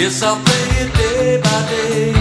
Yes, I'll play it day by day.